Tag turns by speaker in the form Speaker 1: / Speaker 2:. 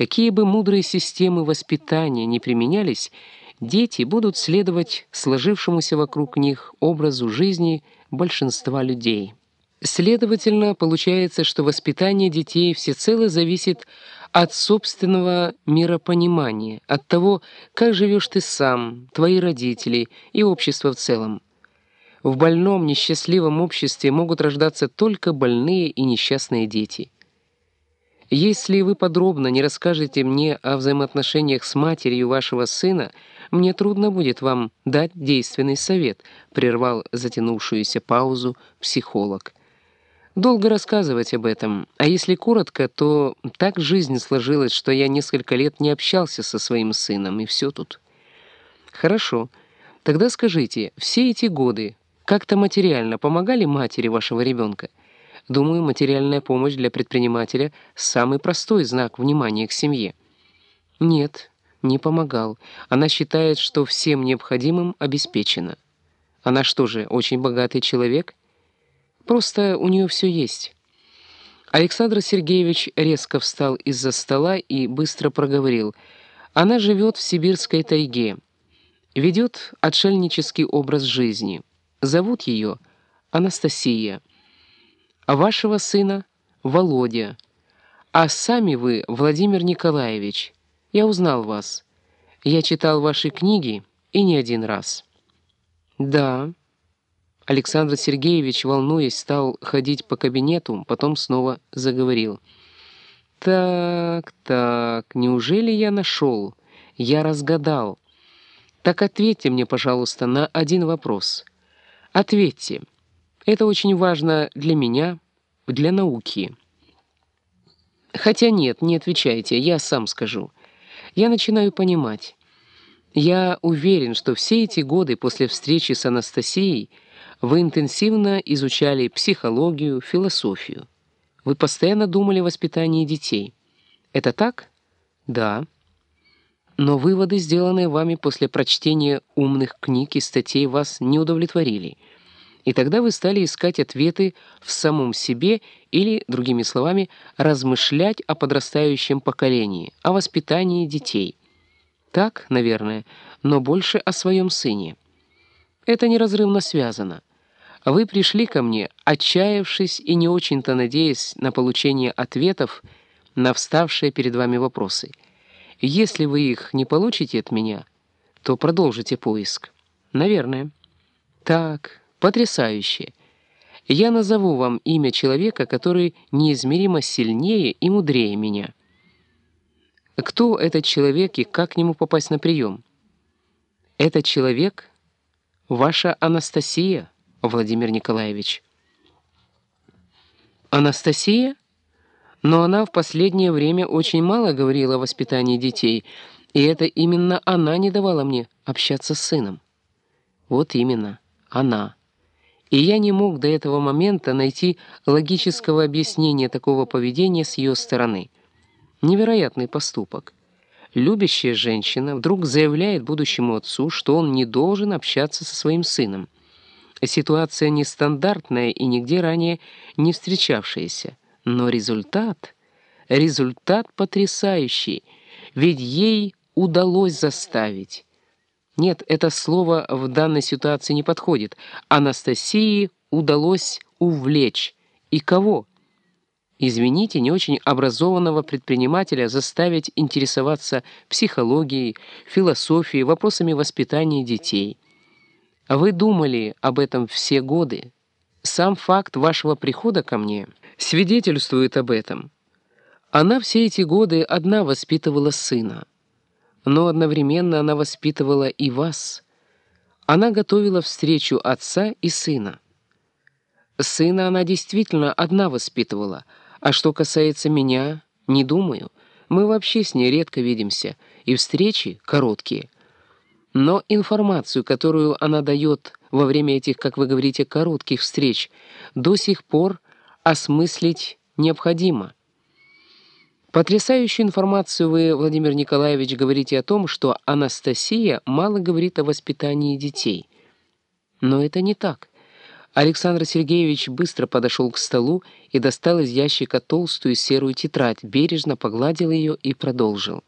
Speaker 1: Какие бы мудрые системы воспитания не применялись, дети будут следовать сложившемуся вокруг них образу жизни большинства людей. Следовательно, получается, что воспитание детей всецело зависит от собственного миропонимания, от того, как живешь ты сам, твои родители и общество в целом. В больном, несчастливом обществе могут рождаться только больные и несчастные дети. Если вы подробно не расскажете мне о взаимоотношениях с матерью вашего сына, мне трудно будет вам дать действенный совет, прервал затянувшуюся паузу психолог. Долго рассказывать об этом, а если коротко, то так жизнь сложилась, что я несколько лет не общался со своим сыном, и все тут. Хорошо. Тогда скажите, все эти годы как-то материально помогали матери вашего ребенка? Думаю, материальная помощь для предпринимателя — самый простой знак внимания к семье. Нет, не помогал. Она считает, что всем необходимым обеспечено. Она что же, очень богатый человек? Просто у нее все есть. Александр Сергеевич резко встал из-за стола и быстро проговорил. Она живет в сибирской тайге, ведет отшельнический образ жизни. Зовут ее Анастасия вашего сына — Володя, а сами вы — Владимир Николаевич. Я узнал вас. Я читал ваши книги и не один раз». «Да». Александр Сергеевич, волнуясь, стал ходить по кабинету, потом снова заговорил. «Так, так, неужели я нашел? Я разгадал. Так ответьте мне, пожалуйста, на один вопрос. Ответьте». Это очень важно для меня, для науки. Хотя нет, не отвечайте, я сам скажу. Я начинаю понимать. Я уверен, что все эти годы после встречи с Анастасией вы интенсивно изучали психологию, философию. Вы постоянно думали о воспитании детей. Это так? Да. Но выводы, сделанные вами после прочтения умных книг и статей, вас не удовлетворили — и тогда вы стали искать ответы в самом себе или, другими словами, размышлять о подрастающем поколении, о воспитании детей. Так, наверное, но больше о своем сыне. Это неразрывно связано. Вы пришли ко мне, отчаявшись и не очень-то надеясь на получение ответов на вставшие перед вами вопросы. Если вы их не получите от меня, то продолжите поиск. Наверное. Так, Потрясающе! Я назову вам имя человека, который неизмеримо сильнее и мудрее меня. Кто этот человек и как к нему попасть на прием? Этот человек — ваша Анастасия, Владимир Николаевич. Анастасия? Но она в последнее время очень мало говорила о воспитании детей, и это именно она не давала мне общаться с сыном. Вот именно, она и я не мог до этого момента найти логического объяснения такого поведения с ее стороны. Невероятный поступок. Любящая женщина вдруг заявляет будущему отцу, что он не должен общаться со своим сыном. Ситуация нестандартная и нигде ранее не встречавшаяся. Но результат... Результат потрясающий, ведь ей удалось заставить. Нет, это слово в данной ситуации не подходит. Анастасии удалось увлечь. И кого? Извините, не очень образованного предпринимателя заставить интересоваться психологией, философией, вопросами воспитания детей. А вы думали об этом все годы. Сам факт вашего прихода ко мне свидетельствует об этом. Она все эти годы одна воспитывала сына но одновременно она воспитывала и вас. Она готовила встречу отца и сына. Сына она действительно одна воспитывала, а что касается меня, не думаю. Мы вообще с ней редко видимся, и встречи короткие. Но информацию, которую она дает во время этих, как вы говорите, коротких встреч, до сих пор осмыслить необходимо — Потрясающую информацию вы, Владимир Николаевич, говорите о том, что Анастасия мало говорит о воспитании детей. Но это не так. Александр Сергеевич быстро подошел к столу и достал из ящика толстую серую тетрадь, бережно погладил ее и продолжил.